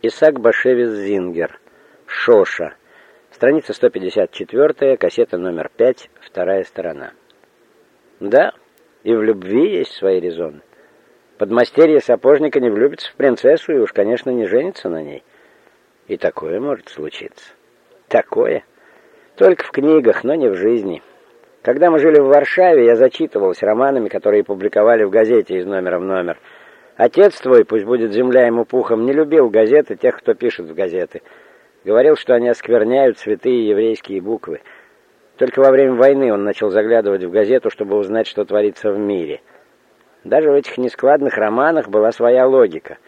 Исаак Башевец Зингер. Шоша. Страница 154, кассета номер 5, вторая сторона. Да, и в любви есть свои резоны. Подмастерье сапожника не влюбится в принцессу и уж, конечно, не женится на ней. И такое может случиться. Такое? Только в книгах, но не в жизни. Когда мы жили в Варшаве, я зачитывался романами, которые публиковали в газете из номера в номер – Отец твой, пусть будет земля ему пухом, не любил газеты тех, кто пишет в газеты. Говорил, что они оскверняют святые еврейские буквы. Только во время войны он начал заглядывать в газету, чтобы узнать, что творится в мире. Даже в этих нескладных романах была своя логика.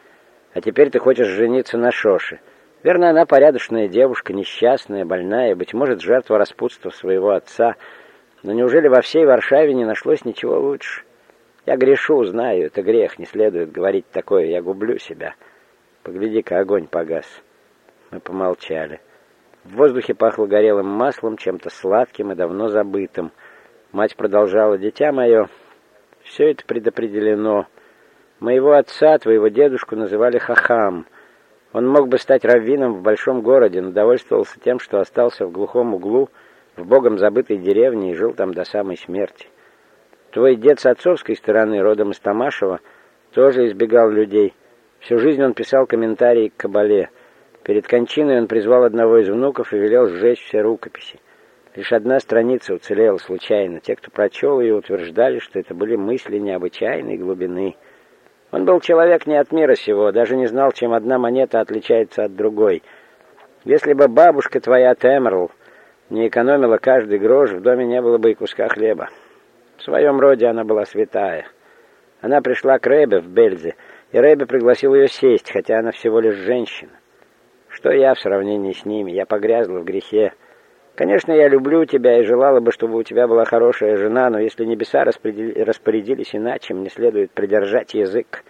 А теперь ты хочешь жениться на Шоше. Верно, она порядочная девушка, несчастная, больная, быть может, жертва распутства своего отца. Но неужели во всей Варшаве не нашлось ничего лучше? Я грешу, знаю, это грех, не следует говорить такое, я гублю себя. Погляди-ка, огонь погас. Мы помолчали. В воздухе пахло горелым маслом, чем-то сладким и давно забытым. Мать продолжала, «Дитя мое, все это предопределено. Моего отца, твоего дедушку называли Хахам. Он мог бы стать раввином в большом городе, но довольствовался тем, что остался в глухом углу, в богом забытой деревне и жил там до самой смерти. Твой дед с отцовской стороны, родом из Тамашева, тоже избегал людей. Всю жизнь он писал комментарии к Кабале. Перед кончиной он призвал одного из внуков и велел сжечь все рукописи. Лишь одна страница уцелела случайно. Те, кто прочел ее, утверждали, что это были мысли необычайной глубины. Он был человек не от мира сего, даже не знал, чем одна монета отличается от другой. Если бы бабушка твоя Темерл не экономила каждый грош, в доме не было бы и куска хлеба. В своем роде она была святая. Она пришла к Рэбе в Бельзе, и Рэбе пригласил ее сесть, хотя она всего лишь женщина. Что я в сравнении с ними? Я погрязла в грехе. Конечно, я люблю тебя и желала бы, чтобы у тебя была хорошая жена, но если небеса распорядились иначе, мне следует придержать язык.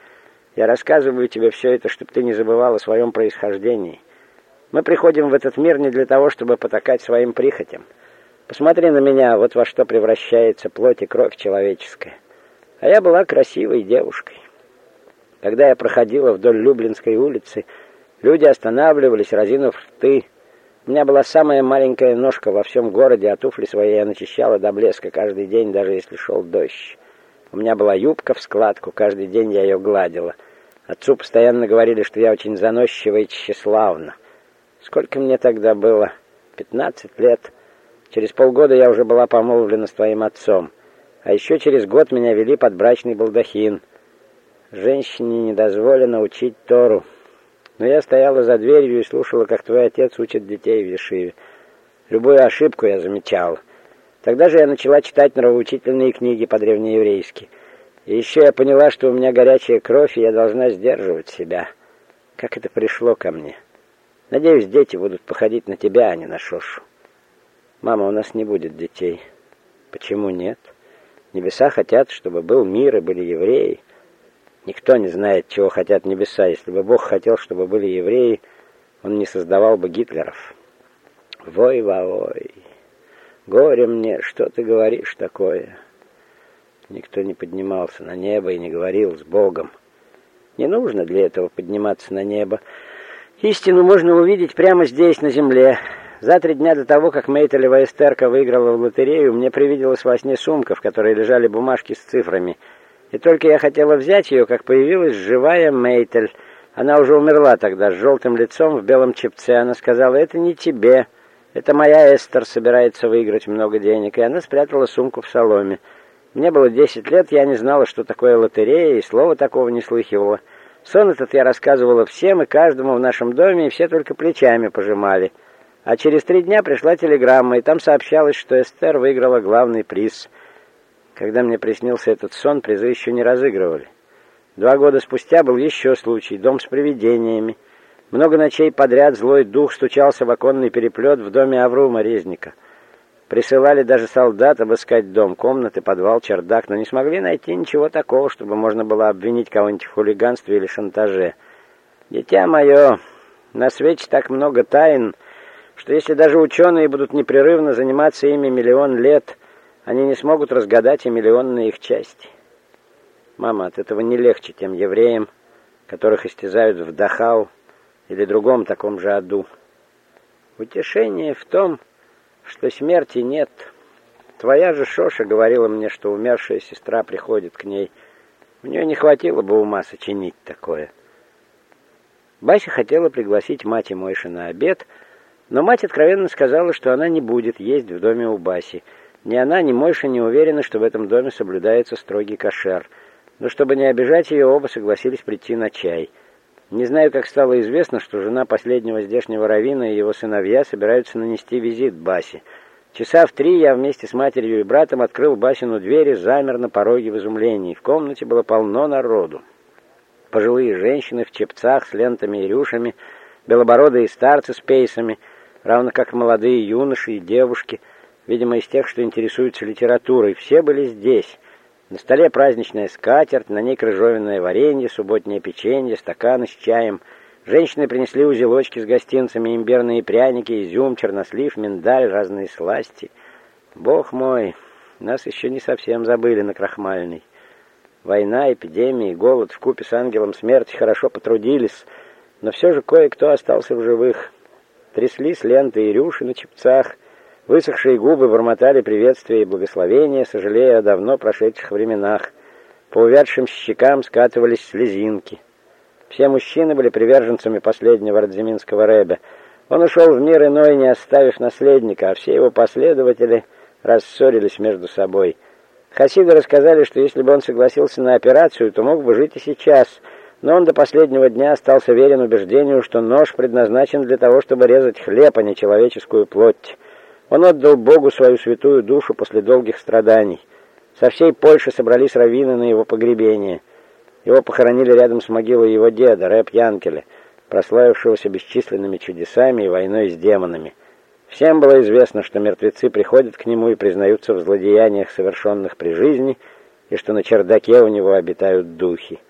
Я рассказываю тебе все это, чтобы ты не забывал о своем происхождении. Мы приходим в этот мир не для того, чтобы потакать своим прихотям. Посмотри на меня, вот во что превращается плоть и кровь человеческая. А я была красивой девушкой. Когда я проходила вдоль Люблинской улицы, люди останавливались, разинув рты. У меня была самая маленькая ножка во всем городе, а туфли свои я начищала до блеска каждый день, даже если шел дождь. У меня была юбка в складку, каждый день я ее гладила. Отцу постоянно говорили, что я очень заносчива и тщеславна. Сколько мне тогда было? Пятнадцать лет. Через полгода я уже была помолвлена с твоим отцом. А еще через год меня вели под брачный балдахин. Женщине не дозволено учить Тору. Но я стояла за дверью и слушала, как твой отец учит детей в Ешиве. Любую ошибку я замечала. Тогда же я начала читать нравоучительные книги по-древнееврейски. И еще я поняла, что у меня горячая кровь, и я должна сдерживать себя. Как это пришло ко мне? Надеюсь, дети будут походить на тебя, а не на Шошу. «Мама, у нас не будет детей». «Почему нет? Небеса хотят, чтобы был мир и были евреи». Никто не знает, чего хотят небеса. Если бы Бог хотел, чтобы были евреи, он не создавал бы Гитлеров. Вой-вой, горе мне, что ты говоришь такое? Никто не поднимался на небо и не говорил с Богом. Не нужно для этого подниматься на небо. Истину можно увидеть прямо здесь, на земле. За три дня до того, как Мейтелева Эстерка выиграла в лотерею, мне привиделась во сне сумка, в которой лежали бумажки с цифрами. И только я хотела взять ее, как появилась живая Мейтель. Она уже умерла тогда, с желтым лицом, в белом чепце. Она сказала, это не тебе, это моя Эстер собирается выиграть много денег. И она спрятала сумку в соломе. Мне было десять лет, я не знала, что такое лотерея, и слова такого не слыхивала. Сон этот я рассказывала всем и каждому в нашем доме, и все только плечами пожимали. А через три дня пришла телеграмма, и там сообщалось, что Эстер выиграла главный приз. Когда мне приснился этот сон, призы еще не разыгрывали. Два года спустя был еще случай, дом с привидениями. Много ночей подряд злой дух стучался в оконный переплет в доме Аврума Резника. Присылали даже солдат обыскать дом, комнаты, подвал, чердак, но не смогли найти ничего такого, чтобы можно было обвинить кого-нибудь в хулиганстве или шантаже. «Дитя мое, на свете так много тайн», что если даже ученые будут непрерывно заниматься ими миллион лет, они не смогут разгадать и миллионные их части. Мама, от этого не легче тем евреям, которых истязают в Дахау, или другом таком же аду. Утешение в том, что смерти нет. Твоя же Шоша говорила мне, что умершая сестра приходит к ней. У нее не хватило бы ума сочинить такое. Бася хотела пригласить мать и Мойши на обед, но мать откровенно сказала, что она не будет есть в доме у Баси. Ни она, ни Мойша не уверены, что в этом доме соблюдается строгий кошер. Но чтобы не обижать ее, оба согласились прийти на чай. Не знаю, как стало известно, что жена последнего здешнего равина и его сыновья собираются нанести визит Басе. Часа в три я вместе с матерью и братом открыл Басину дверь и замер на пороге в изумлении. В комнате было полно народу. Пожилые женщины в чепцах с лентами и рюшами, белобородые старцы с пейсами, равно как молодые юноши и девушки, видимо, из тех, что интересуются литературой. Все были здесь. На столе праздничная скатерть, на ней крыжовенное варенье, субботнее печенье, стаканы с чаем. Женщины принесли узелочки с гостинцами, имбирные пряники, изюм, чернослив, миндаль, разные сласти. Бог мой, нас еще не совсем забыли на крахмальный. Война, эпидемии, голод вкупе с ангелом смерти хорошо потрудились, но все же кое-кто остался в живых. Тряслись ленты и рюши на чепцах, Высохшие губы бормотали приветствия и благословения, сожалея о давно прошедших временах. По увядшим щекам скатывались слезинки. Все мужчины были приверженцами последнего Радзиминского рэбе. Он ушел в мир иной, не оставив наследника, а все его последователи рассорились между собой. Хасиды рассказали, что если бы он согласился на операцию, то мог бы жить и сейчас, но он до последнего дня остался верен убеждению, что нож предназначен для того, чтобы резать хлеб, а не человеческую плоть. Он отдал Богу свою святую душу после долгих страданий. Со всей Польши собрались раввины на его погребение. Его похоронили рядом с могилой его деда, Рэп Янкеля, прославившегося бесчисленными чудесами и войной с демонами. Всем было известно, что мертвецы приходят к нему и признаются в злодеяниях, совершенных при жизни, и что на чердаке у него обитают духи.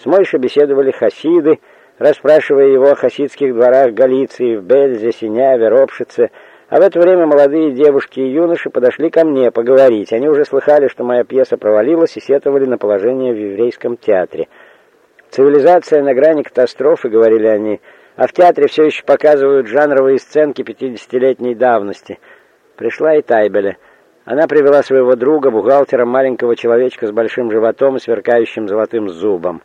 С Мойшей беседовали хасиды, расспрашивая его о хасидских дворах Галиции, в Бельзе, Синяве, Ропшице, а в это время молодые девушки и юноши подошли ко мне поговорить. Они уже слыхали, что моя пьеса провалилась и сетовали на положение в еврейском театре. «Цивилизация на грани катастрофы», — говорили они, «а в театре все еще показывают жанровые сценки пятидесятилетней давности». Пришла и Тайбеля. Она привела своего друга, бухгалтера, маленького человечка с большим животом и сверкающим золотым зубом.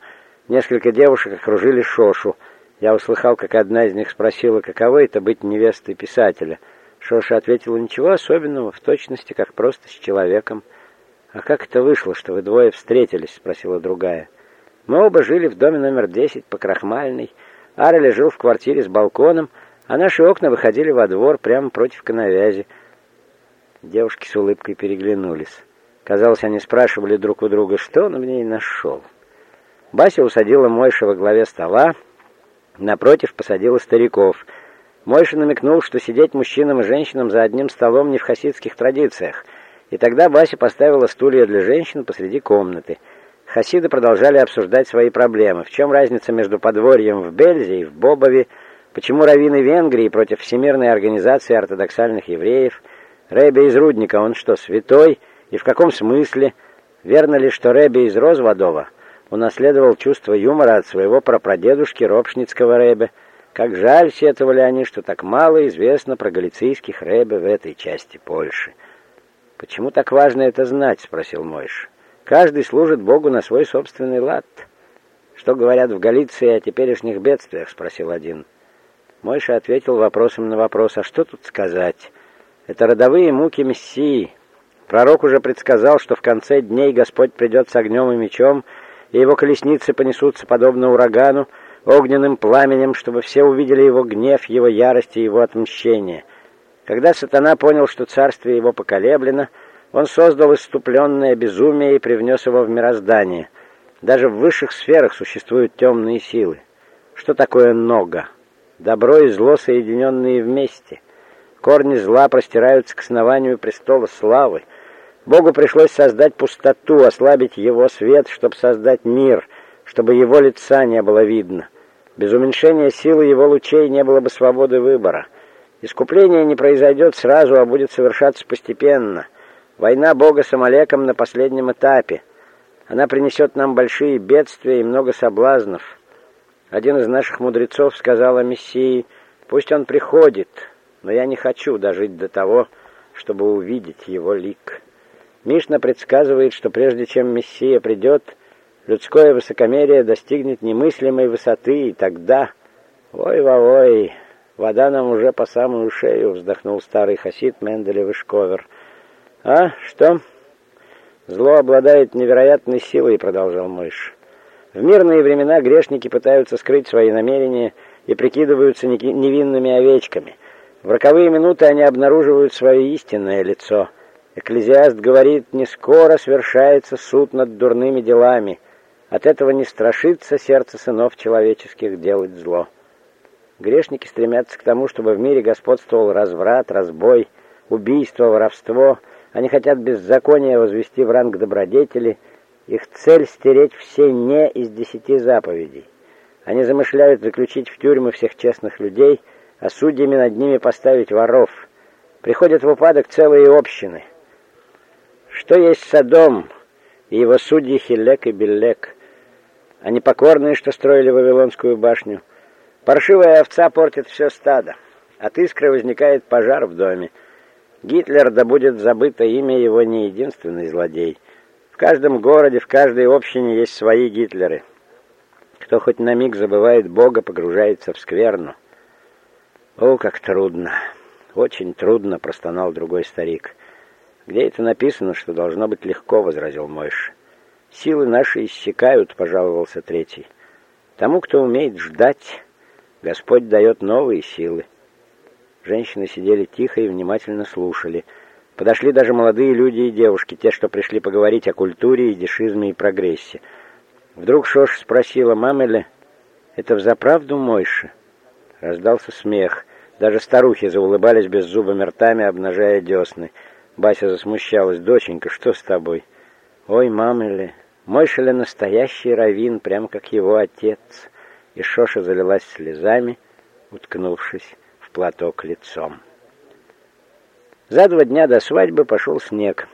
Несколько девушек окружили Шошу. Я услыхал, как одна из них спросила, каково это быть невестой писателя — Шоша ответила, ничего особенного, в точности, как просто с человеком. «А как это вышло, что вы двое встретились?» — спросила другая. «Мы оба жили в доме номер 10 по Крахмальной. Арели жил в квартире с балконом, а наши окна выходили во двор прямо против канавязи». Девушки с улыбкой переглянулись. Казалось, они спрашивали друг у друга, что он в ней нашел. Бася усадила Мойша во главе стола, напротив посадила стариков — Мойша намекнул, что сидеть мужчинам и женщинам за одним столом не в хасидских традициях, и тогда Бася поставила стулья для женщин посреди комнаты. Хасиды продолжали обсуждать свои проблемы. В чем разница между подворьем в Бельзе и в Бобове? Почему раввины Венгрии против Всемирной организации ортодоксальных евреев? Рэбе из Рудника, он что, святой? И в каком смысле? Верно ли, что Рэбе из Розводова унаследовал чувство юмора от своего прапрадедушки Ропшницкого Рэбе? Как жаль, сетовали они, что так мало известно про галицийских рэбе в этой части Польши. «Почему так важно это знать?» — спросил Мойш. «Каждый служит Богу на свой собственный лад». «Что говорят в Галиции о теперешних бедствиях?» — спросил один. Мойша ответил вопросом на вопрос. «А что тут сказать? Это родовые муки Мессии. Пророк уже предсказал, что в конце дней Господь придет с огнем и мечом, и его колесницы понесутся подобно урагану, огненным пламенем, чтобы все увидели его гнев, его ярость и его отмщение. Когда сатана понял, что царствие его поколеблено, он создал иступленное безумие и привнес его в мироздание. Даже в высших сферах существуют темные силы. Что такое нога? Добро и зло, соединенные вместе. Корни зла простираются к основанию престола славы. Богу пришлось создать пустоту, ослабить его свет, чтобы создать мир, чтобы его лица не было видно. Без уменьшения силы его лучей не было бы свободы выбора. Искупление не произойдет сразу, а будет совершаться постепенно. Война Бога с Амалеком на последнем этапе. Она принесет нам большие бедствия и много соблазнов. Один из наших мудрецов сказал о Мессии, пусть он приходит, но я не хочу дожить до того, чтобы увидеть его лик. Мишна предсказывает, что прежде чем Мессия придет, людское высокомерие достигнет немыслимой высоты, и тогда... Ой-ва-ой, вода нам уже по самую шею, вздохнул старый хасид Менделев и Шковер. А, что? Зло обладает невероятной силой, продолжал Мойш. В мирные времена грешники пытаются скрыть свои намерения и прикидываются невинными овечками. В роковые минуты они обнаруживают свое истинное лицо. Экклезиаст говорит, не скоро свершается суд над дурными делами. От этого не страшится сердце сынов человеческих делать зло. Грешники стремятся к тому, чтобы в мире господствовал разврат, разбой, убийство, воровство. Они хотят беззаконие возвести в ранг добродетели – их цель — стереть все «не» из десяти заповедей. Они замышляют заключить в тюрьмы всех честных людей, а судьями над ними поставить воров. Приходят в упадок целые общины. Что есть Содом и его судьи Хилек и Беллек? Они покорные, что строили Вавилонскую башню. Паршивая овца портит все стадо. От искры возникает пожар в доме. Гитлер, да будет забыто имя его, не единственный злодей — в каждом городе, в каждой общине есть свои Гитлеры. Кто хоть на миг забывает Бога, погружается в скверну. О, как трудно! Очень трудно, простонал другой старик. Где это написано, что должно быть легко, возразил Мойш. Силы наши иссякают, пожаловался третий. Тому, кто умеет ждать, Господь дает новые силы. Женщины сидели тихо и внимательно слушали — Подошли даже молодые люди и девушки, те, что пришли поговорить о культуре, идишизме и прогрессе. Вдруг Шош спросила, «Мамеле, это взаправду Мойша?» Раздался смех. Даже старухи заулыбались беззубыми ртами, обнажая десны. Бася засмущалась. «Доченька, что с тобой?» «Ой, мамеле, Мойша ли настоящий раввин, прямо как его отец?» И Шоша залилась слезами, уткнувшись в платок лицом. За два дня до свадьбы пошел снег.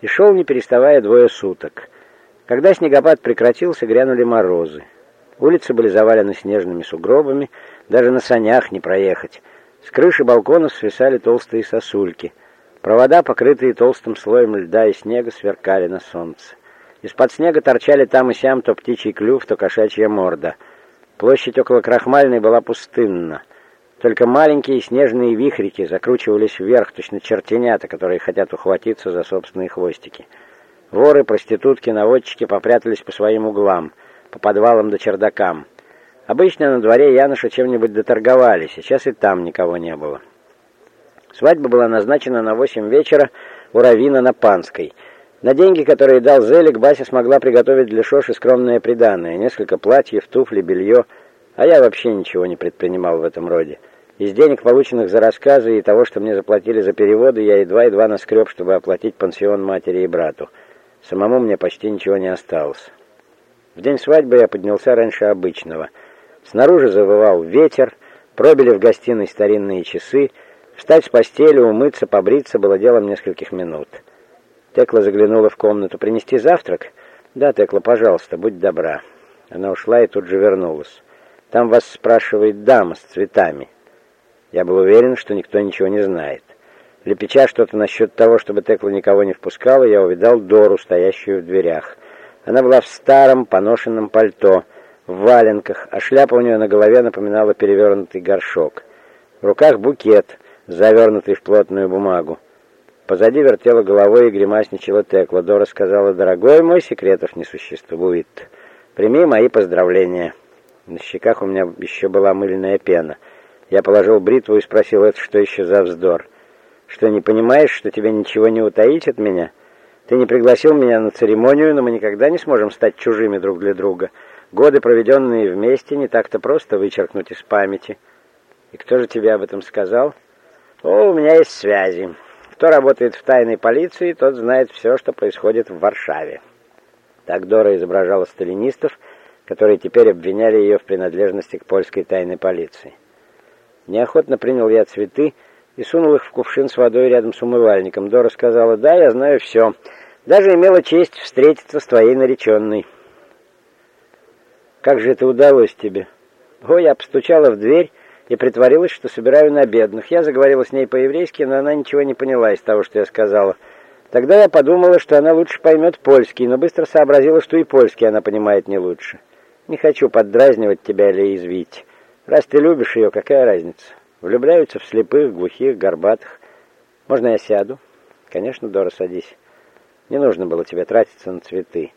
И шел, не переставая, двое суток. Когда снегопад прекратился, грянули морозы. Улицы были завалены снежными сугробами, даже на санях не проехать. С крыши балконов свисали толстые сосульки. Провода, покрытые толстым слоем льда и снега, сверкали на солнце. Из-под снега торчали там и сям то птичий клюв, то кошачья морда. Площадь около Крахмальной была пустынна. Только маленькие снежные вихрики закручивались вверх, точно чертенята, которые хотят ухватиться за собственные хвостики. Воры, проститутки, наводчики попрятались по своим углам, по подвалам да чердакам. Обычно на дворе Януша чем-нибудь доторговали, сейчас и там никого не было. Свадьба была назначена на восемь вечера у Равина на Панской. На деньги, которые дал Зелик, Бася смогла приготовить для Шоши скромное приданое, несколько платьев, туфли, белье — а я вообще ничего не предпринимал в этом роде. Из денег, полученных за рассказы и того, что мне заплатили за переводы, я едва-едва наскреб, чтобы оплатить пансион матери и брату. Самому мне почти ничего не осталось. В день свадьбы я поднялся раньше обычного. Снаружи завывал ветер, пробили в гостиной старинные часы. Встать с постели, умыться, побриться было делом нескольких минут. Текла заглянула в комнату. «Принести завтрак?» «Да, Текла, пожалуйста, будь добра». Она ушла и тут же вернулась. Там вас спрашивает дама с цветами. Я был уверен, что никто ничего не знает. Лепеча что-то насчет того, чтобы Текла никого не впускала, я увидал Дору, стоящую в дверях. Она была в старом поношенном пальто, в валенках, а шляпа у нее на голове напоминала перевернутый горшок. В руках букет, завернутый в плотную бумагу. Позади вертела головой и гримасничала Текла. Дора сказала, «Дорогой мой, секретов не существует. Прими мои поздравления». На щеках у меня еще была мыльная пена. Я положил бритву и спросил, это что еще за вздор? Что, не понимаешь, что тебе ничего не утаить от меня? Ты не пригласил меня на церемонию, но мы никогда не сможем стать чужими друг для друга. Годы, проведенные вместе, не так-то просто вычеркнуть из памяти. И кто же тебе об этом сказал? О, у меня есть связи. Кто работает в тайной полиции, тот знает все, что происходит в Варшаве. Так Дора изображала сталинистов, которые теперь обвиняли ее в принадлежности к польской тайной полиции. Неохотно принял я цветы и сунул их в кувшин с водой рядом с умывальником. Дора сказала, да, я знаю все. Даже имела честь встретиться с твоей нареченной. Как же это удалось тебе? О, я постучала в дверь и притворилась, что собираю на бедных. Я заговорила с ней по-еврейски, но она ничего не поняла из того, что я сказала. Тогда я подумала, что она лучше поймет польский, но быстро сообразила, что и польский она понимает не лучше. Не хочу поддразнивать тебя или извить. Раз ты любишь ее, какая разница? Влюбляются в слепых, глухих, горбатых. Можно я сяду? Конечно, Дора, садись. Не нужно было тебе тратиться на цветы.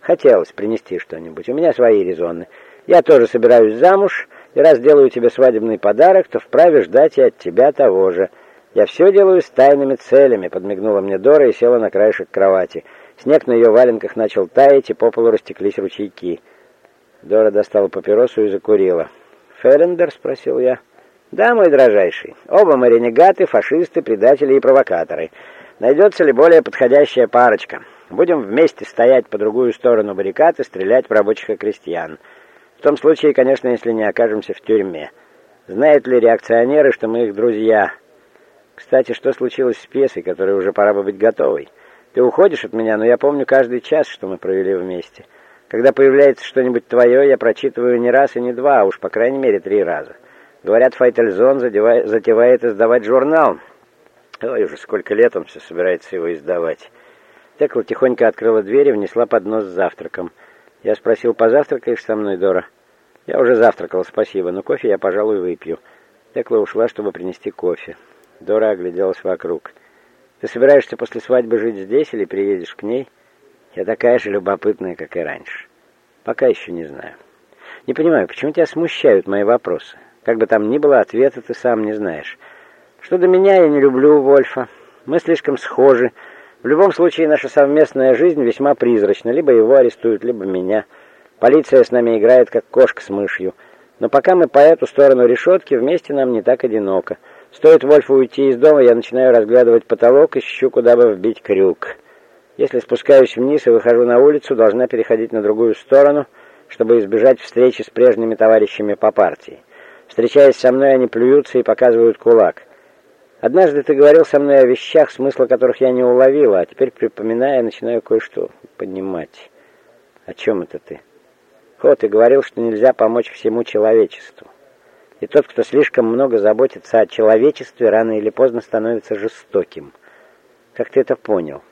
Хотелось принести что-нибудь. У меня свои резоны. Я тоже собираюсь замуж, и раз делаю тебе свадебный подарок, то вправе ждать и от тебя того же. Я все делаю с тайными целями, подмигнула мне Дора и села на краешек кровати. Снег на ее валенках начал таять, и по полу растеклись ручейки. Дора достала папиросу и закурила. «Феллендер?» — спросил я. «Да, мой дрожайший. Оба мы ренегаты, фашисты, предатели и провокаторы. Найдется ли более подходящая парочка? Будем вместе стоять по другую сторону баррикад и стрелять в рабочих и крестьян. В том случае, конечно, если не окажемся в тюрьме. Знают ли реакционеры, что мы их друзья? Кстати, что случилось с пьесой, которая уже пора бы быть готовой? Ты уходишь от меня, но я помню каждый час, что мы провели вместе. Когда появляется что-нибудь твое, я прочитываю не раз и не два, а уж по крайней мере три раза. Говорят, Файтельзон затевает издавать журнал. Ой, уже сколько лет он все собирается его издавать. Текла тихонько открыла дверь и внесла поднос с завтраком. Я спросил, позавтракаешь со мной, Дора? Я уже завтракал, спасибо, но кофе я, пожалуй, выпью. Текла ушла, чтобы принести кофе. Дора огляделась вокруг. Ты собираешься после свадьбы жить здесь или приедешь к ней? Я такая же любопытная, как и раньше. Пока еще не знаю. Не понимаю, почему тебя смущают мои вопросы? Как бы там ни было, ответа ты сам не знаешь. Что до меня, я не люблю Вольфа. Мы слишком схожи. В любом случае, наша совместная жизнь весьма призрачна. Либо его арестуют, либо меня. Полиция с нами играет, как кошка с мышью. Но пока мы по эту сторону решетки, вместе нам не так одиноко. Стоит Вольфу уйти из дома, я начинаю разглядывать потолок, ищу, куда бы вбить крюк. Если спускаюсь вниз и выхожу на улицу, должна переходить на другую сторону, чтобы избежать встречи с прежними товарищами по партии. Встречаясь со мной, они плюются и показывают кулак. Однажды ты говорил со мной о вещах, смысла которых я не уловила, а теперь, припоминая, начинаю кое-что понимать. О чем это ты? О, ты говорил, что нельзя помочь всему человечеству. И тот, кто слишком много заботится о человечестве, рано или поздно становится жестоким. Как ты это понял?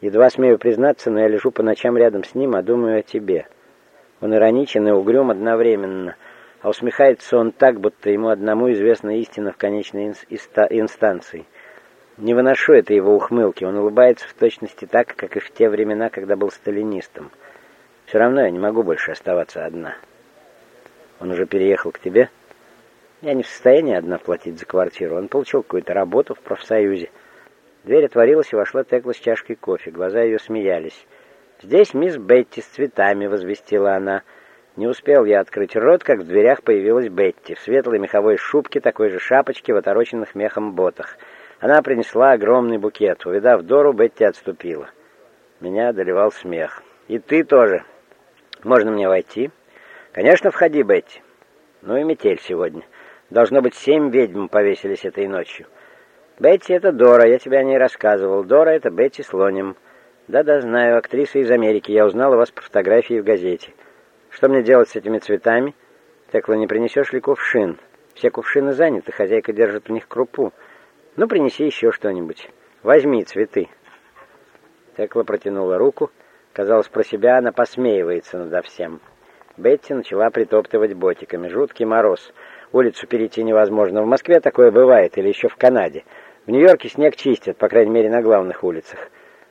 Едва смею признаться, но я лежу по ночам рядом с ним, а думаю о тебе. Он ироничен и угрюм одновременно — а усмехается он так, будто ему одному известна истина в конечной инстанции. Не выношу это его ухмылки, он улыбается в точности так, как и в те времена, когда был сталинистом. Все равно я не могу больше оставаться одна. Он уже переехал к тебе? Я не в состоянии одна платить за квартиру. Он получил какую-то работу в профсоюзе. Дверь отворилась, и вошла Текла с чашкой кофе. Глаза ее смеялись. «Здесь мисс Бетти с цветами», — возвестила она. Не успел я открыть рот, как в дверях появилась Бетти в светлой меховой шубке, такой же шапочке в отороченных мехом ботах. Она принесла огромный букет. Увидав Дору, Бетти отступила. Меня одолевал смех. «И ты тоже. Можно мне войти?» «Конечно, входи, Бетти». «Ну и метель сегодня. Должно быть, семь ведьм повесились этой ночью». «Бетти — это Дора, я тебе о ней рассказывал. Дора — это Бетти Слоним». «Да-да, знаю, актриса из Америки. Я узнала вас по фотографии в газете». Что мне делать с этими цветами? Текла, не принесешь ли кувшин? Все кувшины заняты, хозяйка держит в них крупу. Ну, принеси еще что-нибудь. Возьми цветы. Текла протянула руку. Казалось, про себя она посмеивается надо всем. Бетти начала притоптывать ботиками. Жуткий мороз. Улицу перейти невозможно. В Москве такое бывает, или еще в Канаде. В Нью-Йорке снег чистят, по крайней мере, на главных улицах.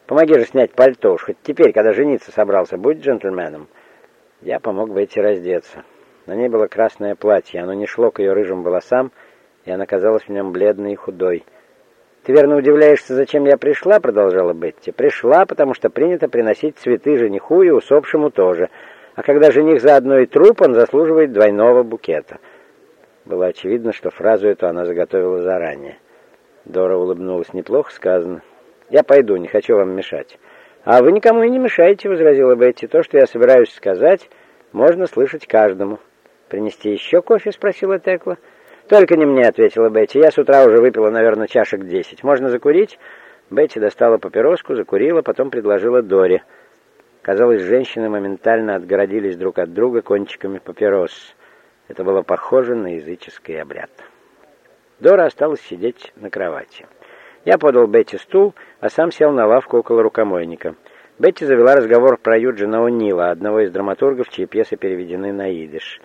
Помоги же снять пальто уж, хоть теперь, когда жениться собрался, будь джентльменом. Я помог Бетти раздеться. На ней было красное платье, оно не шло к ее рыжим волосам, и она казалась в нем бледной и худой. «Ты верно удивляешься, зачем я пришла?» — продолжала Бетти. «Пришла, потому что принято приносить цветы жениху и усопшему тоже. А когда жених заодно и труп, он заслуживает двойного букета». Было очевидно, что фразу эту она заготовила заранее. Дора улыбнулась. «Неплохо сказано. Я пойду, не хочу вам мешать». «А вы никому и не мешаете», — возразила Бетти. «То, что я собираюсь сказать, можно слышать каждому». «Принести еще кофе?» — спросила Текла. «Только не мне», — ответила Бетти. «Я с утра уже выпила, наверное, чашек десять. Можно закурить?» Бетти достала папироску, закурила, потом предложила Дори. Казалось, женщины моментально отгородились друг от друга кончиками папирос. Это было похоже на языческий обряд. Дора осталась сидеть на кровати. Я подал Бетти стул, а сам сел на лавку около рукомойника. Бетти завела разговор про Юджина О'Нила, одного из драматургов, чьи пьесы переведены на идиш.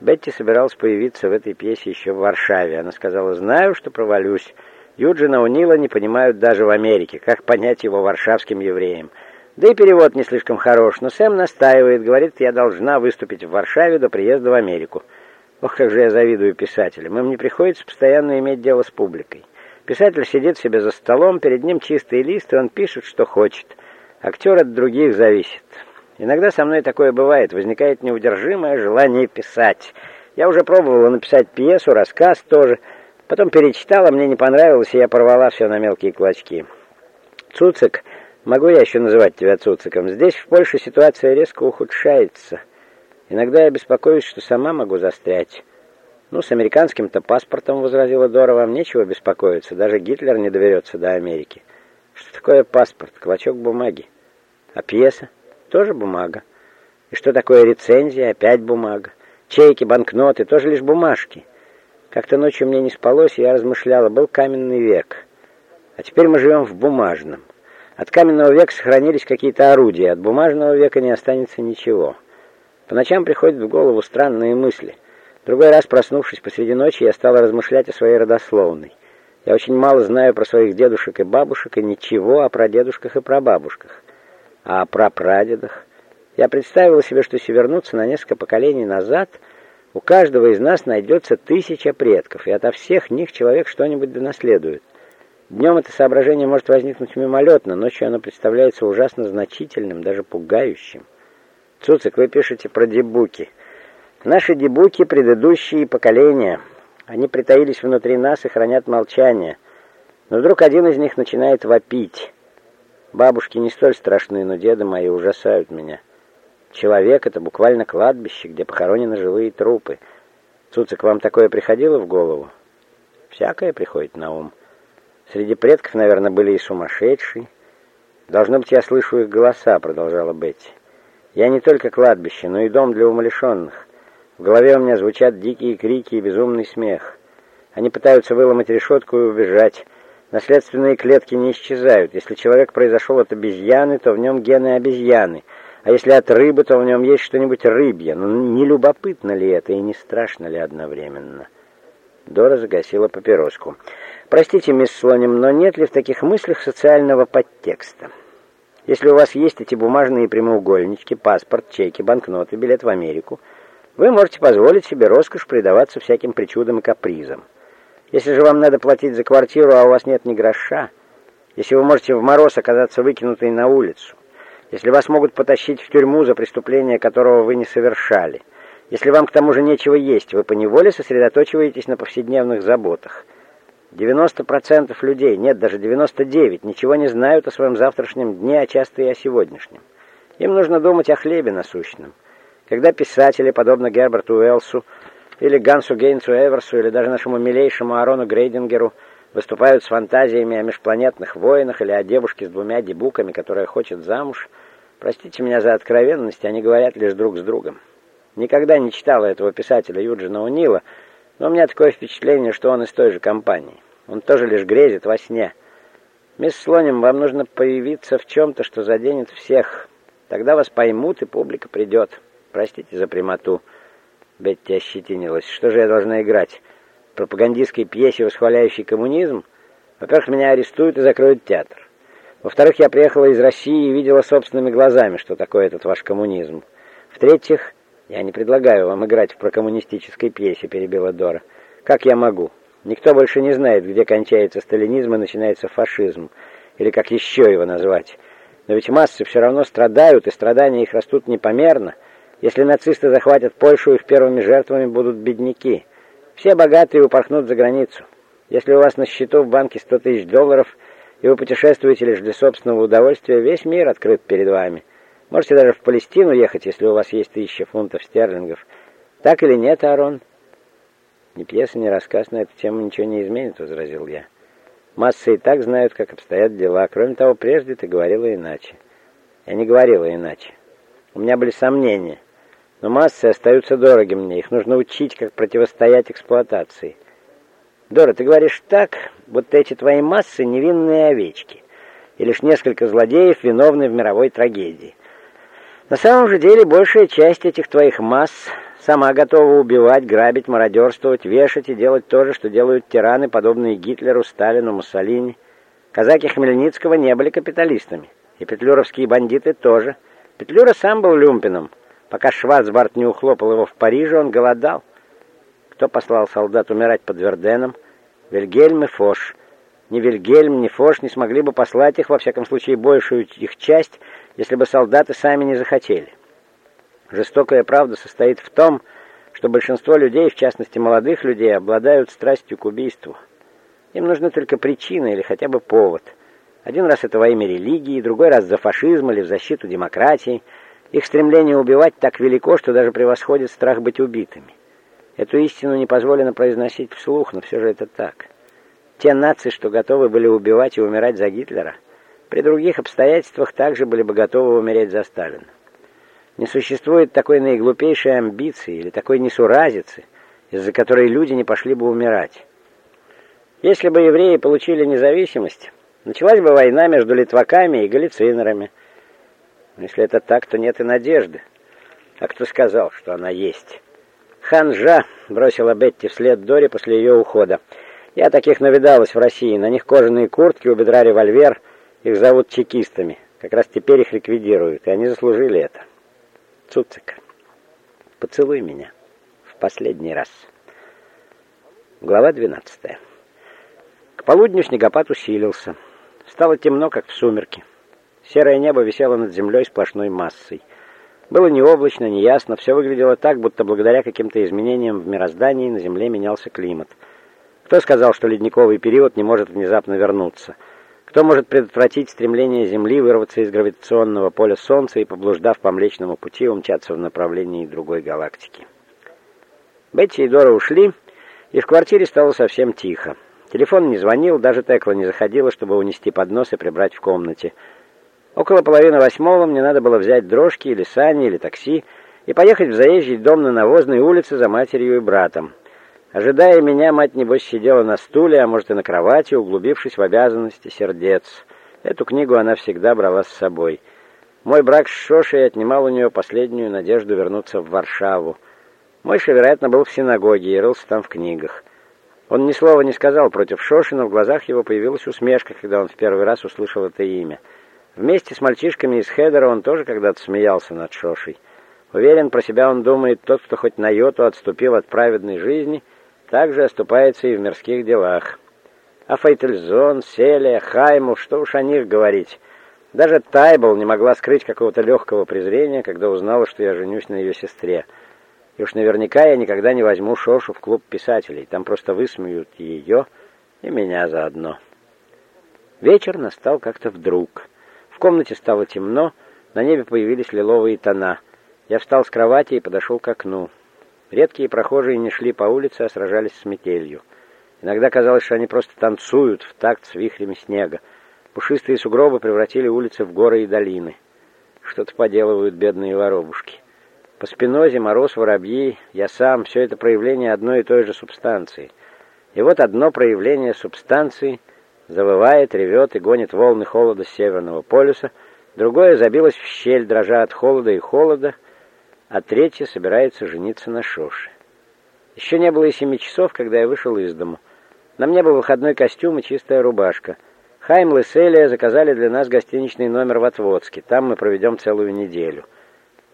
Бетти собиралась появиться в этой пьесе еще в Варшаве. Она сказала, знаю, что провалюсь. Юджина О'Нила не понимают даже в Америке. Как понять его варшавским евреям? Да и перевод не слишком хорош, но Сэм настаивает, говорит, я должна выступить в Варшаве до приезда в Америку. Ох, как же я завидую писателям. Им не приходится постоянно иметь дело с публикой. Писатель сидит себе за столом, перед ним чистый лист, и он пишет, что хочет. Актер от других зависит. Иногда со мной такое бывает, возникает неудержимое желание писать. Я уже пробовала написать пьесу, рассказ тоже. Потом перечитала, мне не понравилось, и я порвала все на мелкие клочки. Цуцик Могу я еще называть тебя Цуциком? Здесь, в Польше, ситуация резко ухудшается. Иногда я беспокоюсь, что сама могу застрять. Ну, с американским-то паспортом, возразила Дора, вам нечего беспокоиться. Даже Гитлер не доберется до Америки. Что такое паспорт? Клочок бумаги. А пьеса? Тоже бумага. И что такое рецензия? Опять бумага. Чеки, банкноты, тоже лишь бумажки. Как-то ночью мне не спалось, я размышляла, был каменный век. А теперь мы живем в бумажном. От каменного века сохранились какие-то орудия, от бумажного века не останется ничего. По ночам приходят в голову странные мысли. Другой раз, проснувшись посреди ночи, я стала размышлять о своей родословной. Я очень мало знаю про своих дедушек и бабушек, и ничего о прадедушках и прабабушках. А о прапрадедах? Я представила себе, что если вернуться на несколько поколений назад, у каждого из нас найдется тысяча предков, и ото всех них человек что-нибудь донаследует. Днем это соображение может возникнуть мимолетно, ночью оно представляется ужасно значительным, даже пугающим. Цуцик, вы пишете про дебуки. Наши дебуки — предыдущие поколения. Они притаились внутри нас и хранят молчание. Но вдруг один из них начинает вопить. Бабушки не столь страшные, но деды мои ужасают меня. Человек — это буквально кладбище, где похоронены живые трупы. Цуцик, вам такое приходило в голову? Всякое приходит на ум. Среди предков, наверное, были и сумасшедшие. Должно быть, я слышу их голоса, продолжала Бетти. Я не только кладбище, но и дом для умалишенных. В голове у меня звучат дикие крики и безумный смех. Они пытаются выломать решетку и убежать. Наследственные клетки не исчезают. Если человек произошел от обезьяны, то в нем гены обезьяны. А если от рыбы, то в нем есть что-нибудь рыбье. Но не любопытно ли это и не страшно ли одновременно? Дора загасила папироску. Простите, мисс Слоним, но нет ли в таких мыслях социального подтекста? Если у вас есть эти бумажные прямоугольнички, паспорт, чеки, банкноты, билет в Америку, вы можете позволить себе роскошь предаваться всяким причудам и капризам. Если же вам надо платить за квартиру, а у вас нет ни гроша, если вы можете в мороз оказаться выкинутой на улицу, если вас могут потащить в тюрьму за преступление, которого вы не совершали, если вам к тому же нечего есть, вы поневоле сосредоточиваетесь на повседневных заботах – 90% людей, нет, даже 99, ничего не знают о своем завтрашнем дне, а часто и о сегодняшнем. Им нужно думать о хлебе насущном. Когда писатели, подобно Герберту Уэллсу, или Гансу Гейнсу Эверсу, или даже нашему милейшему Арону Грейдингеру, выступают с фантазиями о межпланетных войнах или о девушке с двумя дебуками, которая хочет замуж, простите меня за откровенность, они говорят лишь друг с другом. Никогда не читала этого писателя Юджина Унила, но у меня такое впечатление, что он из той же компании. Он тоже лишь грезит во сне. Мисс Слоним, вам нужно появиться в чем-то, что заденет всех. Тогда вас поймут, и публика придет. Простите за прямоту. Бетти ощетинилась. Что же я должна играть? В пропагандистской пьесе, восхваляющей коммунизм? Во-первых, меня арестуют и закроют театр. Во-вторых, я приехала из России и видела собственными глазами, что такое этот ваш коммунизм. В-третьих, я не предлагаю вам играть в прокоммунистической пьесе, перебила Дора. Как я могу? Никто больше не знает, где кончается сталинизм и начинается фашизм, или как еще его назвать. Но ведь массы все равно страдают, и страдания их растут непомерно. Если нацисты захватят Польшу, их первыми жертвами будут бедняки. Все богатые упорхнут за границу. Если у вас на счету в банке 100 тысяч долларов, и вы путешествуете лишь для собственного удовольствия, весь мир открыт перед вами. Можете даже в Палестину ехать, если у вас есть тысяча фунтов стерлингов. Так или нет, Арон? Ни пьеса, ни рассказ на эту тему ничего не изменит, возразил я. Массы и так знают, как обстоят дела. Кроме того, прежде ты говорила иначе. Я не говорила иначе. У меня были сомнения. Но массы остаются дороги мне, их нужно учить, как противостоять эксплуатации. Дора, ты говоришь так, будто эти твои массы невинные овечки, и лишь несколько злодеев виновны в мировой трагедии. На самом же деле большая часть этих твоих масс сама готова убивать, грабить, мародерствовать, вешать и делать то же, что делают тираны, подобные Гитлеру, Сталину, Муссолини. Казаки Хмельницкого не были капиталистами, и петлюровские бандиты тоже. Петлюра сам был люмпином. Пока Шварцбарт не ухлопал его в Париже, он голодал. Кто послал солдат умирать под Верденом? Вильгельм и Фош. Ни Вильгельм, ни Фош не смогли бы послать их, во всяком случае, большую их часть, если бы солдаты сами не захотели. Жестокая правда состоит в том, что большинство людей, в частности молодых людей, обладают страстью к убийству. Им нужна только причина или хотя бы повод. Один раз это во имя религии, другой раз за фашизм или в защиту демократии. Их стремление убивать так велико, что даже превосходит страх быть убитыми. Эту истину не позволено произносить вслух, но все же это так. Те нации, что готовы были убивать и умирать за Гитлера, при других обстоятельствах также были бы готовы умереть за Сталина. Не существует такой наиглупейшей амбиции или такой несуразицы, из-за которой люди не пошли бы умирать. Если бы евреи получили независимость, началась бы война между литваками и галицинерами. Если это так, то нет и надежды. А кто сказал, что она есть? «Ханжа!» — бросила Бетти вслед Дори после ее ухода. «Я таких навидалась в России. На них кожаные куртки, у бедра револьвер. Их зовут чекистами. Как раз теперь их ликвидируют, и они заслужили это. Цуцик, поцелуй меня в последний раз». Глава 12. К полудню снегопад усилился. Стало темно, как в сумерки. Серое небо висело над землей сплошной массой. Было не облачно, не ясно, все выглядело так, будто благодаря каким-то изменениям в мироздании на Земле менялся климат. Кто сказал, что ледниковый период не может внезапно вернуться? Кто может предотвратить стремление Земли вырваться из гравитационного поля Солнца и, поблуждав по Млечному пути, умчаться в направлении другой галактики? Бетти и Дора ушли, и в квартире стало совсем тихо. Телефон не звонил, даже Текла не заходила, чтобы унести поднос и прибрать в комнате. Около половины восьмого мне надо было взять дрожки или сани, или такси и поехать в заезжий дом на навозной улице за матерью и братом. Ожидая меня, мать, небось, сидела на стуле, а может и на кровати, углубившись в обязанности сердец. Эту книгу она всегда брала с собой. Мой брак с Шошей отнимал у нее последнюю надежду вернуться в Варшаву. Мойша, вероятно, был в синагоге и рылся там в книгах. Он ни слова не сказал против Шоши, но в глазах его появилась усмешка, когда он в первый раз услышал это имя. Вместе с мальчишками из Хедера он тоже когда-то смеялся над Шошей. Уверен, про себя он думает, тот, кто хоть на йоту отступил от праведной жизни, также оступается и в мирских делах. А Фейтельзон, Селия, Хайму, что уж о них говорить. Даже Тайбл не могла скрыть какого-то легкого презрения, когда узнала, что я женюсь на ее сестре. И уж наверняка я никогда не возьму Шошу в клуб писателей. Там просто высмеют ее и меня заодно. Вечер настал как-то вдруг. Комнате стало темно, на небе появились лиловые тона. Я встал с кровати и подошел к окну. Редкие прохожие не шли по улице, а сражались с метелью. Иногда казалось, что они просто танцуют в такт с вихрями снега. Пушистые сугробы превратили улицы в горы и долины. Что-то поделывают бедные воробушки. По спинозе, мороз, воробьи, я сам — все это проявление одной и той же субстанции. И вот одно проявление субстанции — завывает, ревет и гонит волны холода с Северного полюса, другое забилось в щель, дрожа от холода и холода, а третье собирается жениться на Шоше. Еще не было и семи часов, когда я вышел из дому. На мне был выходной костюм и чистая рубашка. Хаймл и Селия заказали для нас гостиничный номер в Отводске. Там мы проведем целую неделю.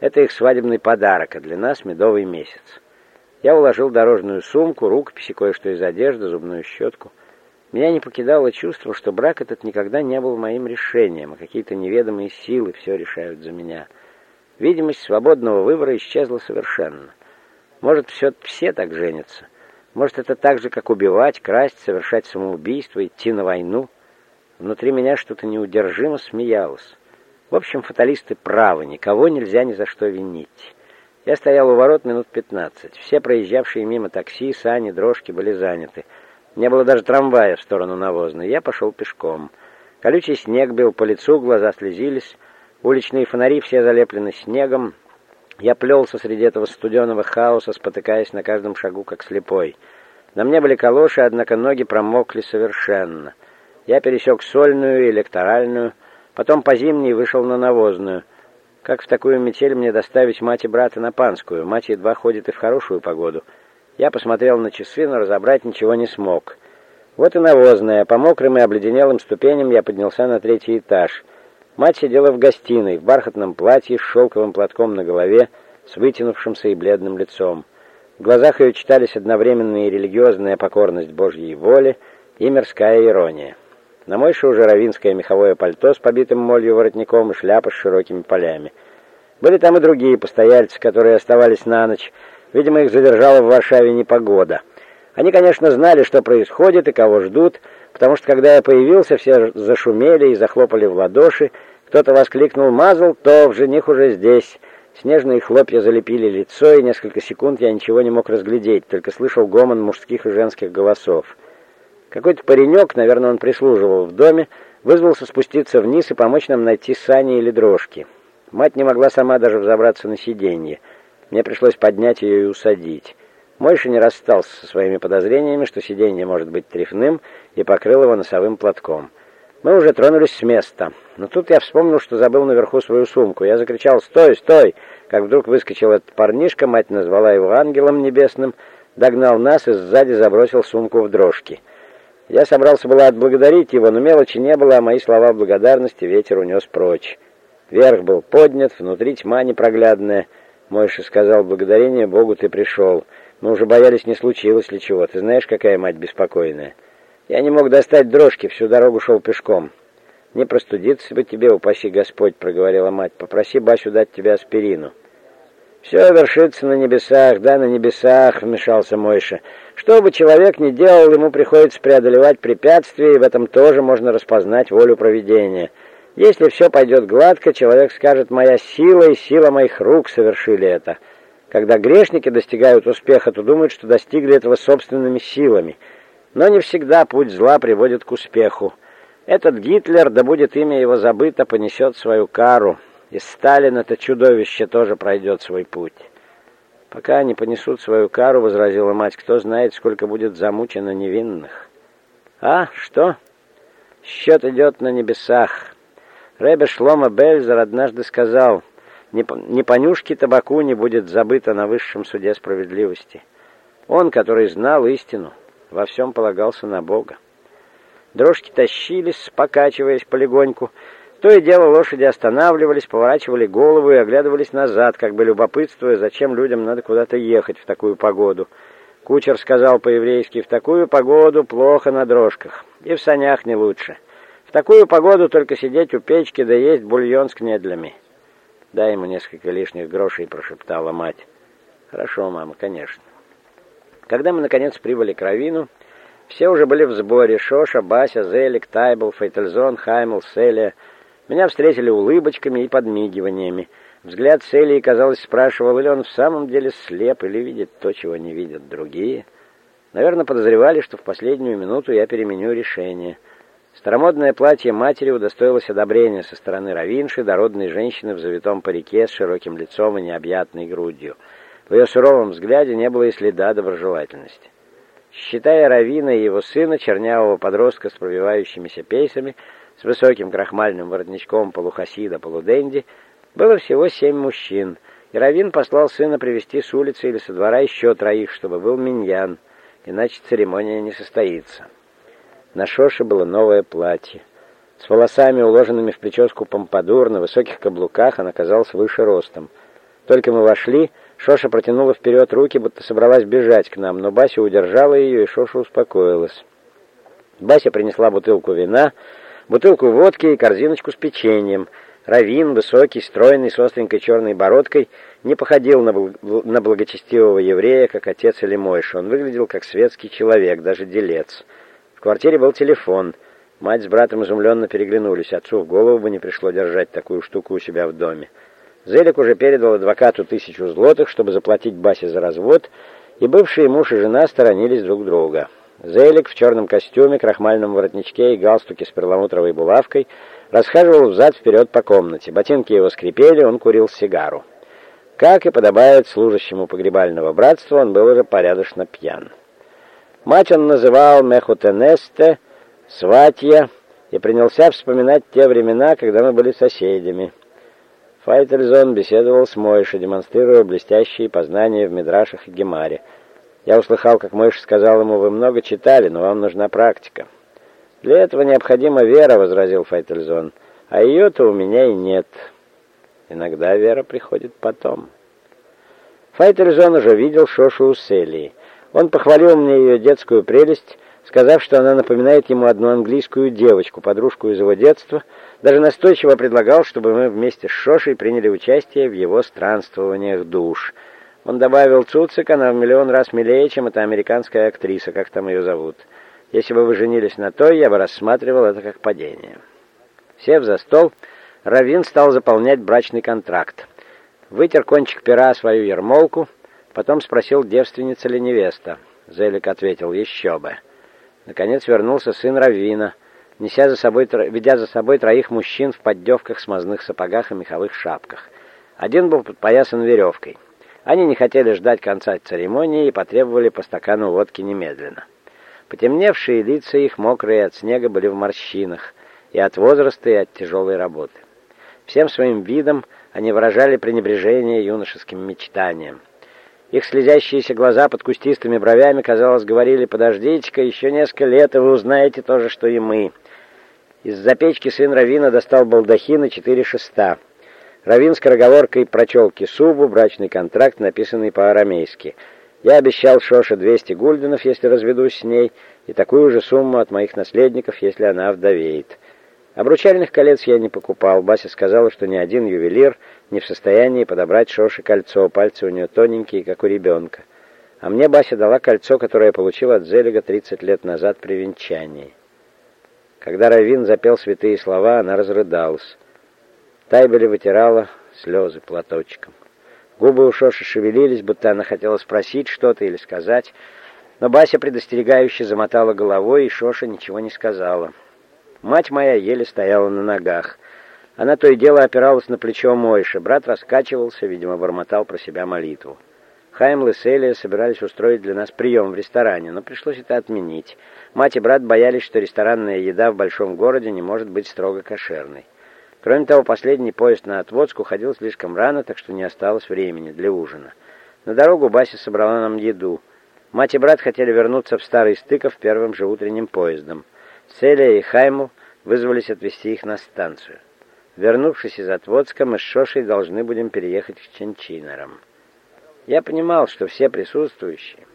Это их свадебный подарок, а для нас медовый месяц. Я уложил дорожную сумку, рукописи, кое-что из одежды, зубную щетку. Меня не покидало чувство, что брак этот никогда не был моим решением, а какие-то неведомые силы все решают за меня. Видимость свободного выбора исчезла совершенно. Может, все, все так женятся. Может, это так же, как убивать, красть, совершать самоубийство, идти на войну. Внутри меня что-то неудержимо смеялось. В общем, фаталисты правы, никого нельзя ни за что винить. Я стоял у ворот минут пятнадцать. Все проезжавшие мимо такси, сани, дрожки были заняты. Не было даже трамвая в сторону навозной. Я пошел пешком. Колючий снег бил по лицу, глаза слезились. Уличные фонари все залеплены снегом. Я плелся среди этого студеного хаоса, спотыкаясь на каждом шагу, как слепой. На мне были калоши, однако ноги промокли совершенно. Я пересек сольную и электоральную, потом по зимней вышел на навозную. Как в такую метель мне доставить мать и брата на Панскую? Мать едва ходит и в хорошую погоду. Я посмотрел на часы, но разобрать ничего не смог. Вот и навозная. По мокрым и обледенелым ступеням я поднялся на третий этаж. Мать сидела в гостиной, в бархатном платье, с шелковым платком на голове, с вытянувшимся и бледным лицом. В глазах ее читались одновременно и религиозная покорность Божьей воле, и мирская ирония. На Мойше уже равинское меховое пальто с побитым молью воротником и шляпа с широкими полями. Были там и другие постояльцы, которые оставались на ночь. Видимо, их задержала в Варшаве непогода. Они, конечно, знали, что происходит и кого ждут, потому что, когда я появился, все зашумели и захлопали в ладоши. Кто-то воскликнул «Мазл, то в жених уже здесь». Снежные хлопья залепили лицо, и несколько секунд я ничего не мог разглядеть, только слышал гомон мужских и женских голосов. Какой-то паренек, наверное, он прислуживал в доме, вызвался спуститься вниз и помочь нам найти сани или дрожки. Мать не могла сама даже взобраться на сиденье. Мне пришлось поднять ее и усадить. Мойша не расстался со своими подозрениями, что сиденье может быть тряфным, и покрыл его носовым платком. Мы уже тронулись с места. Но тут я вспомнил, что забыл наверху свою сумку. Я закричал «Стой, стой!» Как вдруг выскочил этот парнишка, мать назвала его ангелом небесным, догнал нас и сзади забросил сумку в дрожки. Я собрался было отблагодарить его, но мелочи не было, а мои слова благодарности ветер унес прочь. Верх был поднят, внутри тьма непроглядная. Мойша сказал, благодарение Богу ты пришел. Мы уже боялись, не случилось ли чего. Ты знаешь, какая мать беспокойная. Я не мог достать дрожки, всю дорогу шел пешком. «Не простудиться бы тебе, упаси Господь», — проговорила мать. «Попроси Басю дать тебе аспирину». «Все вершится на небесах, да, на небесах», — вмешался Мойша. «Что бы человек ни делал, ему приходится преодолевать препятствия, и в этом тоже можно распознать волю провидения. Если все пойдет гладко, человек скажет «моя сила и сила моих рук совершили это». Когда грешники достигают успеха, то думают, что достигли этого собственными силами — но не всегда путь зла приводит к успеху. Этот Гитлер, да будет имя его забыто, понесет свою кару. И Сталин, это чудовище, тоже пройдет свой путь. Пока они понесут свою кару, возразила мать, кто знает, сколько будет замучено невинных. А, что? Счет идет на небесах. Ребе Шлома Бельзер однажды сказал, «Не, понюшки табаку не будет забыто на высшем суде справедливости». Он, который знал истину, во всем полагался на Бога. Дрожки тащились, покачиваясь полегоньку. То и дело лошади останавливались, поворачивали голову и оглядывались назад, как бы любопытствуя, зачем людям надо куда-то ехать в такую погоду. Кучер сказал по-еврейски, в такую погоду плохо на дрожках, и в санях не лучше. В такую погоду только сидеть у печки да есть бульон с кнедлями. «Дай ему несколько лишних грошей», — прошептала мать. «Хорошо, мама, конечно». Когда мы, наконец, прибыли к Равину, все уже были в сборе. Шоша, Бася, Зелик, Тайбл, Фейтельзон, Хаймл, Селия. Меня встретили улыбочками и подмигиваниями. Взгляд Селии, казалось, спрашивал, или он в самом деле слеп, или видит то, чего не видят другие. Наверное, подозревали, что в последнюю минуту я переменю решение. Старомодное платье матери удостоилось одобрения со стороны равинши, дородной женщины в завитом парике с широким лицом и необъятной грудью — в ее суровом взгляде не было и следа доброжелательности. Считая Равина и его сына, чернявого подростка с пробивающимися пейсами, с высоким крахмальным воротничком полухасида, полуденди, было всего семь мужчин, и Равин послал сына привести с улицы или со двора еще троих, чтобы был миньян, иначе церемония не состоится. На Шоше было новое платье. С волосами, уложенными в прическу помпадур, на высоких каблуках она казалась выше ростом. Только мы вошли, Шоша протянула вперед руки, будто собралась бежать к нам, но Бася удержала ее, и Шоша успокоилась. Бася принесла бутылку вина, бутылку водки и корзиночку с печеньем. Равин, высокий, стройный, с остренькой черной бородкой, не походил на, бл на благочестивого еврея, как отец или Мойша. Он выглядел как светский человек, даже делец. В квартире был телефон. Мать с братом изумленно переглянулись. Отцу в голову бы не пришло держать такую штуку у себя в доме. Зелик уже передал адвокату тысячу злотых, чтобы заплатить Басе за развод, и бывшие муж и жена сторонились друг друга. Зелик в черном костюме, крахмальном воротничке и галстуке с перламутровой булавкой расхаживал взад-вперед по комнате. Ботинки его скрипели, он курил сигару. Как и подобает служащему погребального братства, он был уже порядочно пьян. Мать он называл Мехутенесте, сватья, и принялся вспоминать те времена, когда мы были соседями. Файтельзон беседовал с Мойшей, демонстрируя блестящие познания в Мидрашах и Гемаре. Я услыхал, как Мойша сказал ему, «Вы много читали, но вам нужна практика». «Для этого необходима вера», — возразил Файтельзон, «а ее-то у меня и нет». Иногда вера приходит потом. Файтельзон уже видел Шошу у Селии. Он похвалил мне ее детскую прелесть, сказав, что она напоминает ему одну английскую девочку, подружку из его детства, даже настойчиво предлагал, чтобы мы вместе с Шошей приняли участие в его странствованиях душ. Он добавил, Цуцик, она в миллион раз милее, чем эта американская актриса, как там ее зовут. Если бы вы женились на той, я бы рассматривал это как падение. Сев за стол, Равин стал заполнять брачный контракт. Вытер кончик пера свою ермолку, потом спросил, девственница ли невеста. Зелик ответил, еще бы. Наконец вернулся сын Равина, неся за собой, ведя за собой троих мужчин в поддевках, смазных сапогах и меховых шапках. Один был подпоясан веревкой. Они не хотели ждать конца церемонии и потребовали по стакану водки немедленно. Потемневшие лица их, мокрые от снега, были в морщинах, и от возраста, и от тяжелой работы. Всем своим видом они выражали пренебрежение юношеским мечтанием. Их слезящиеся глаза под кустистыми бровями, казалось, говорили, «Подождите-ка, еще несколько лет, и вы узнаете то же, что и мы». Из-за печки сын Равина достал балдахин и четыре шеста. Равин скороговоркой прочел Кисубу, брачный контракт, написанный по-арамейски. Я обещал Шоше 200 гульденов, если разведусь с ней, и такую же сумму от моих наследников, если она вдовеет. Обручальных колец я не покупал. Бася сказала, что ни один ювелир не в состоянии подобрать Шоше кольцо. Пальцы у нее тоненькие, как у ребенка. А мне Бася дала кольцо, которое я получил от Зелига 30 лет назад при венчании. Когда Равин запел святые слова, она разрыдалась. Тайбели вытирала слезы платочком. Губы у Шоши шевелились, будто она хотела спросить что-то или сказать, но Бася предостерегающе замотала головой, и Шоша ничего не сказала. Мать моя еле стояла на ногах. Она то и дело опиралась на плечо Мойши. Брат раскачивался, видимо, бормотал про себя молитву. Хайм и Селия собирались устроить для нас прием в ресторане, но пришлось это отменить. Мать и брат боялись, что ресторанная еда в большом городе не может быть строго кошерной. Кроме того, последний поезд на Отводск уходил слишком рано, так что не осталось времени для ужина. На дорогу Бася собрала нам еду. Мать и брат хотели вернуться в Старый Стыков первым же утренним поездом. Селия и Хайму вызвались отвезти их на станцию. Вернувшись из Отводска, мы с Шошей должны будем переехать к Ченчинерам. Я понимал, что все присутствующие,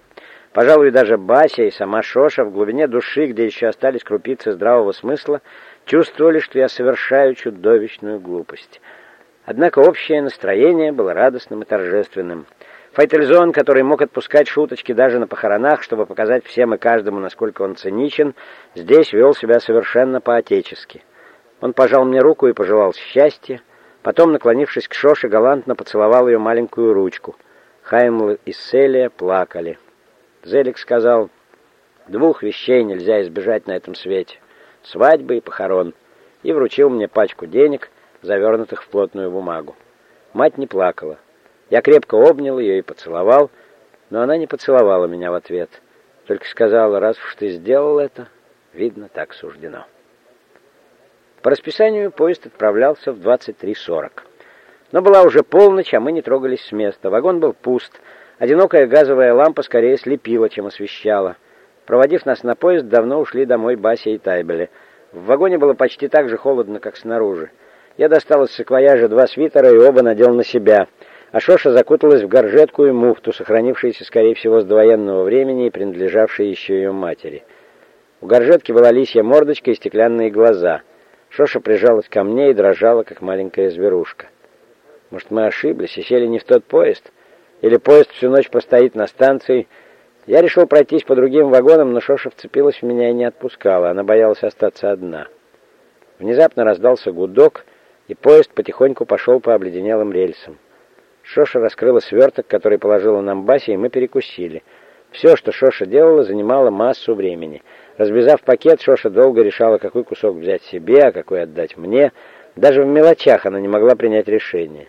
пожалуй, даже Бася и сама Шоша в глубине души, где еще остались крупицы здравого смысла, чувствовали, что я совершаю чудовищную глупость. Однако общее настроение было радостным и торжественным. Файтельзон, который мог отпускать шуточки даже на похоронах, чтобы показать всем и каждому, насколько он циничен, здесь вел себя совершенно по-отечески. Он пожал мне руку и пожелал счастья, потом, наклонившись к Шоше, галантно поцеловал ее маленькую ручку. Хаймл и Селия плакали. Зелик сказал, «Двух вещей нельзя избежать на этом свете — свадьбы и похорон», и вручил мне пачку денег, завернутых в плотную бумагу. Мать не плакала. Я крепко обнял ее и поцеловал, но она не поцеловала меня в ответ, только сказала, раз уж ты сделал это, видно, так суждено. По расписанию поезд отправлялся в 23.40. Но была уже полночь, а мы не трогались с места. Вагон был пуст. Одинокая газовая лампа скорее слепила, чем освещала. Проводив нас на поезд, давно ушли домой Бася и Тайбели. В вагоне было почти так же холодно, как снаружи. Я достал из саквояжа два свитера и оба надел на себя — а Шоша закуталась в горжетку и муфту, сохранившиеся, скорее всего, с довоенного времени и принадлежавшие еще ее матери. У горжетки была лисья мордочка и стеклянные глаза. Шоша прижалась ко мне и дрожала, как маленькая зверушка. Может, мы ошиблись и сели не в тот поезд? Или поезд всю ночь постоит на станции? Я решил пройтись по другим вагонам, но Шоша вцепилась в меня и не отпускала. Она боялась остаться одна. Внезапно раздался гудок, и поезд потихоньку пошел по обледенелым рельсам. Шоша раскрыла сверток, который положила нам Бася, и мы перекусили. Все, что Шоша делала, занимало массу времени. Разбезав пакет, Шоша долго решала, какой кусок взять себе, а какой отдать мне. Даже в мелочах она не могла принять решение.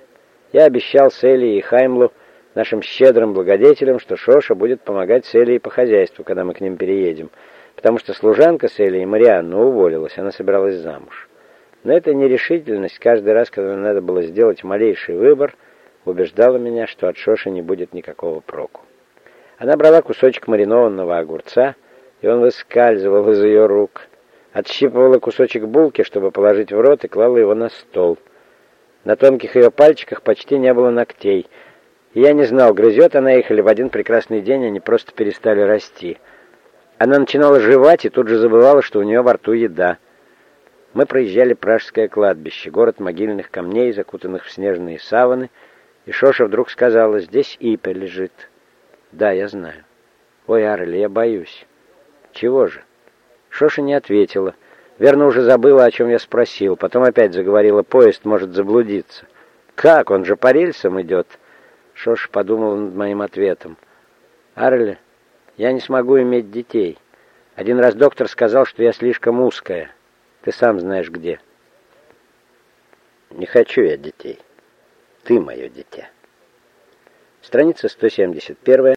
Я обещал Селии и Хаймлу, нашим щедрым благодетелям, что Шоша будет помогать Селии по хозяйству, когда мы к ним переедем, потому что служанка Селии, Марианна, уволилась, она собиралась замуж. Но эта нерешительность каждый раз, когда надо было сделать малейший выбор, убеждала меня, что от Шоши не будет никакого проку. Она брала кусочек маринованного огурца, и он выскальзывал из ее рук. Отщипывала кусочек булки, чтобы положить в рот, и клала его на стол. На тонких ее пальчиках почти не было ногтей. И я не знал, грызет она их, или в один прекрасный день они просто перестали расти. Она начинала жевать и тут же забывала, что у нее во рту еда. Мы проезжали Пражское кладбище, город могильных камней, закутанных в снежные саваны, и Шоша вдруг сказала, здесь Ипа лежит. Да, я знаю. Ой, Арли, я боюсь. Чего же? Шоша не ответила. Верно, уже забыла, о чем я спросил. Потом опять заговорила, поезд может заблудиться. Как? Он же по рельсам идет. Шоша подумала над моим ответом. Арли, я не смогу иметь детей. Один раз доктор сказал, что я слишком узкая. Ты сам знаешь где. Не хочу я детей. Ты мое дитя. Страница 171.